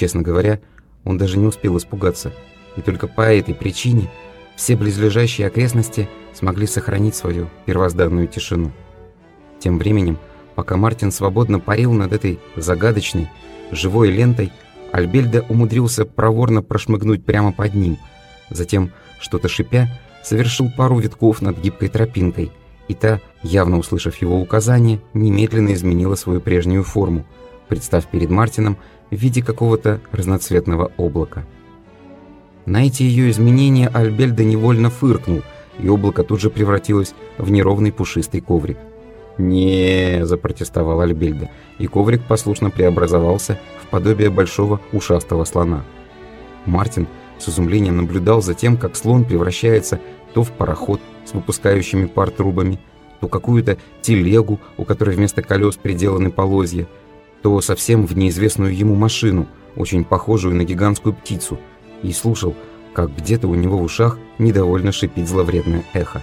Честно говоря, он даже не успел испугаться, и только по этой причине все близлежащие окрестности смогли сохранить свою первозданную тишину. Тем временем, пока Мартин свободно парил над этой загадочной, живой лентой, Альбельда умудрился проворно прошмыгнуть прямо под ним, затем, что-то шипя, совершил пару витков над гибкой тропинкой, и та, явно услышав его указание, немедленно изменила свою прежнюю форму, представ перед Мартином в виде какого-то разноцветного облака. На эти ее изменения Альбельда невольно фыркнул, и облако тут же превратилось в неровный пушистый коврик. не запротестовал Альбельда, и коврик послушно преобразовался в подобие большого ушастого слона. Мартин с изумлением наблюдал за тем, как слон превращается то в пароход с выпускающими пар трубами, то какую-то телегу, у которой вместо колес приделаны полозья, то совсем в неизвестную ему машину, очень похожую на гигантскую птицу, и слушал, как где-то у него в ушах недовольно шипит зловредное эхо.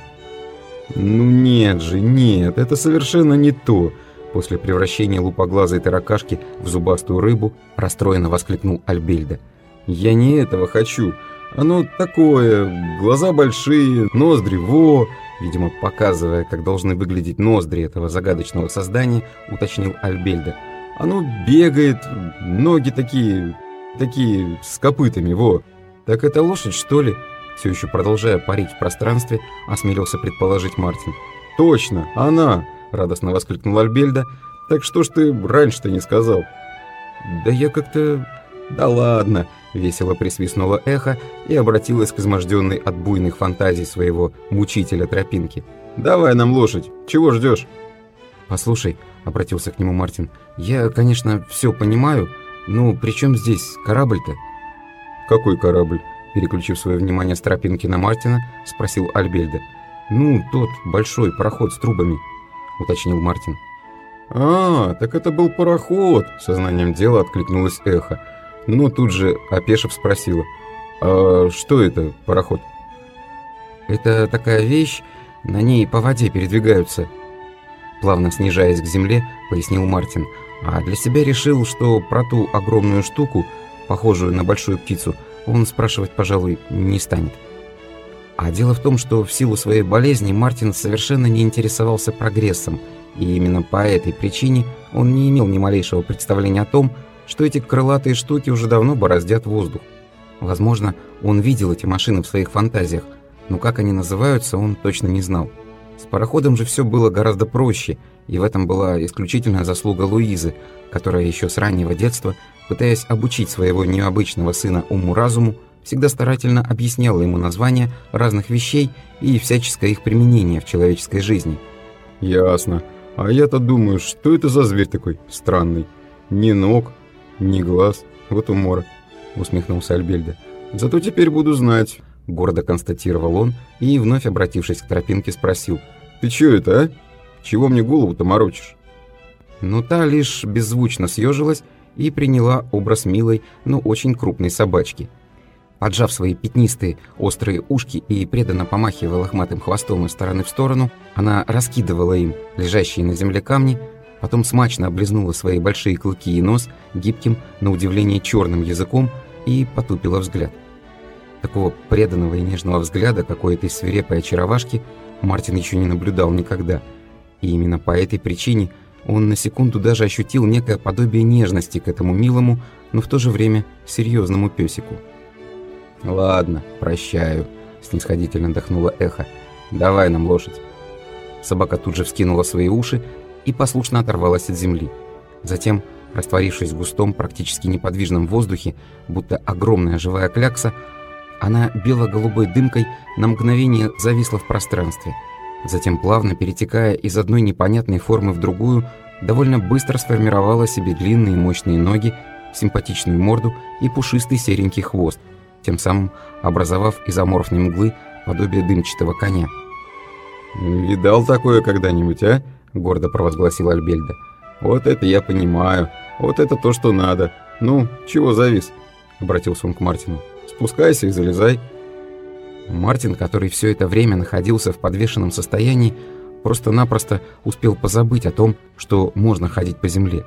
«Ну нет же, нет, это совершенно не то!» После превращения лупоглазой таракашки в зубастую рыбу расстроенно воскликнул Альбельда. «Я не этого хочу. Оно такое, глаза большие, ноздри во...» Видимо, показывая, как должны выглядеть ноздри этого загадочного создания, уточнил Альбельда. «Оно бегает, ноги такие, такие, с копытами, во...» «Так это лошадь, что ли?» Все еще продолжая парить в пространстве, осмелился предположить Мартин. «Точно, она!» — радостно воскликнул Альбельда. «Так что ж ты раньше-то не сказал?» «Да я как-то...» «Да ладно!» — весело присвистнуло эхо и обратилась к изможденной от буйных фантазий своего мучителя тропинки. «Давай нам лошадь! Чего ждешь?» «Послушай», — обратился к нему Мартин, — «я, конечно, все понимаю, но при чем здесь корабль-то?» «Какой корабль?» Переключив свое внимание с тропинки на Мартина, спросил Альбельда. «Ну, тот большой пароход с трубами», — уточнил Мартин. «А, так это был пароход!» — сознанием дела откликнулось эхо. Но тут же, опешив, спросила. «А что это, пароход?» «Это такая вещь, на ней по воде передвигаются». Плавно снижаясь к земле, пояснил Мартин. А для себя решил, что про ту огромную штуку похожую на большую птицу, он спрашивать, пожалуй, не станет. А дело в том, что в силу своей болезни Мартин совершенно не интересовался прогрессом, и именно по этой причине он не имел ни малейшего представления о том, что эти крылатые штуки уже давно бороздят воздух. Возможно, он видел эти машины в своих фантазиях, но как они называются, он точно не знал. С пароходом же все было гораздо проще, и в этом была исключительная заслуга Луизы, которая еще с раннего детства пытаясь обучить своего необычного сына уму-разуму, всегда старательно объясняла ему названия разных вещей и всяческое их применение в человеческой жизни. «Ясно. А я-то думаю, что это за зверь такой странный? Ни ног, ни глаз. Вот умора», — усмехнулся Альбельда. «Зато теперь буду знать», — гордо констатировал он и, вновь обратившись к тропинке, спросил. «Ты чё это, а? Чего мне голову-то морочишь?» Но та лишь беззвучно съежилась и приняла образ милой, но очень крупной собачки. Поджав свои пятнистые, острые ушки и преданно помахивая лохматым хвостом из стороны в сторону, она раскидывала им лежащие на земле камни, потом смачно облизнула свои большие клыки и нос гибким, на удивление черным языком и потупила взгляд. Такого преданного и нежного взгляда какой-то свирепой очаровашки Мартин еще не наблюдал никогда, и именно по этой причине – он на секунду даже ощутил некое подобие нежности к этому милому, но в то же время серьезному песику. «Ладно, прощаю», — снисходительно дохнуло эхо. «Давай нам лошадь». Собака тут же вскинула свои уши и послушно оторвалась от земли. Затем, растворившись в густом, практически неподвижном воздухе, будто огромная живая клякса, она бело-голубой дымкой на мгновение зависла в пространстве — Затем, плавно перетекая из одной непонятной формы в другую, довольно быстро сформировала себе длинные мощные ноги, симпатичную морду и пушистый серенький хвост, тем самым образовав из аморфной мглы подобие дымчатого коня. «Видал такое когда-нибудь, а?» — гордо провозгласил Альбельда. «Вот это я понимаю. Вот это то, что надо. Ну, чего завис?» — обратился он к Мартину. «Спускайся и залезай». Мартин, который все это время находился в подвешенном состоянии, просто-напросто успел позабыть о том, что можно ходить по земле.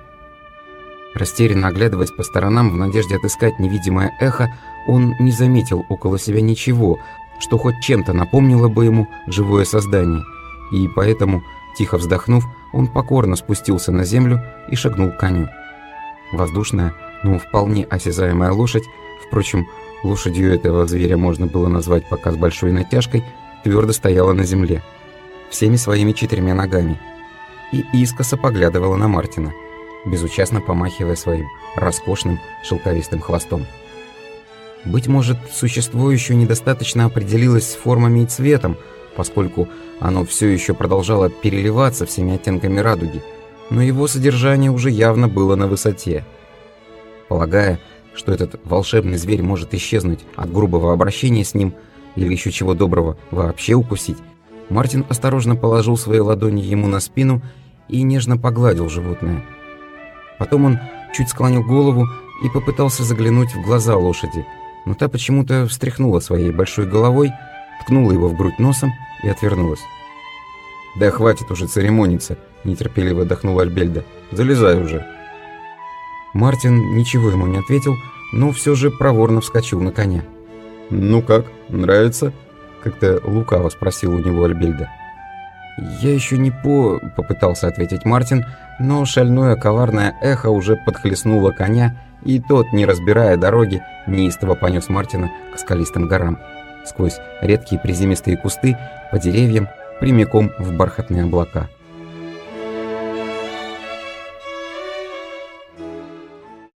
Растерянно оглядываясь по сторонам в надежде отыскать невидимое эхо, он не заметил около себя ничего, что хоть чем-то напомнило бы ему живое создание, и поэтому, тихо вздохнув, он покорно спустился на землю и шагнул к коню. Воздушная, но вполне осязаемая лошадь, впрочем, лошадью этого зверя можно было назвать пока с большой натяжкой, твердо стояла на земле, всеми своими четырьмя ногами, и искоса поглядывала на Мартина, безучастно помахивая своим роскошным шелковистым хвостом. Быть может, существо еще недостаточно определилось с формами и цветом, поскольку оно все еще продолжало переливаться всеми оттенками радуги, но его содержание уже явно было на высоте. Полагая, что этот волшебный зверь может исчезнуть от грубого обращения с ним или еще чего доброго вообще укусить, Мартин осторожно положил свои ладони ему на спину и нежно погладил животное. Потом он чуть склонил голову и попытался заглянуть в глаза лошади – но та почему-то встряхнула своей большой головой, ткнула его в грудь носом и отвернулась. «Да хватит уже церемониться», – нетерпеливо вдохнула Альбельда. «Залезай уже». Мартин ничего ему не ответил, но все же проворно вскочил на коня. «Ну как, нравится?» – как-то лукаво спросил у него Альбельда. «Я еще не по...» – попытался ответить Мартин, но шальное коварное эхо уже подхлестнуло коня, и тот, не разбирая дороги, неистово понес Мартина к скалистым горам, сквозь редкие приземистые кусты, по деревьям, прямиком в бархатные облака –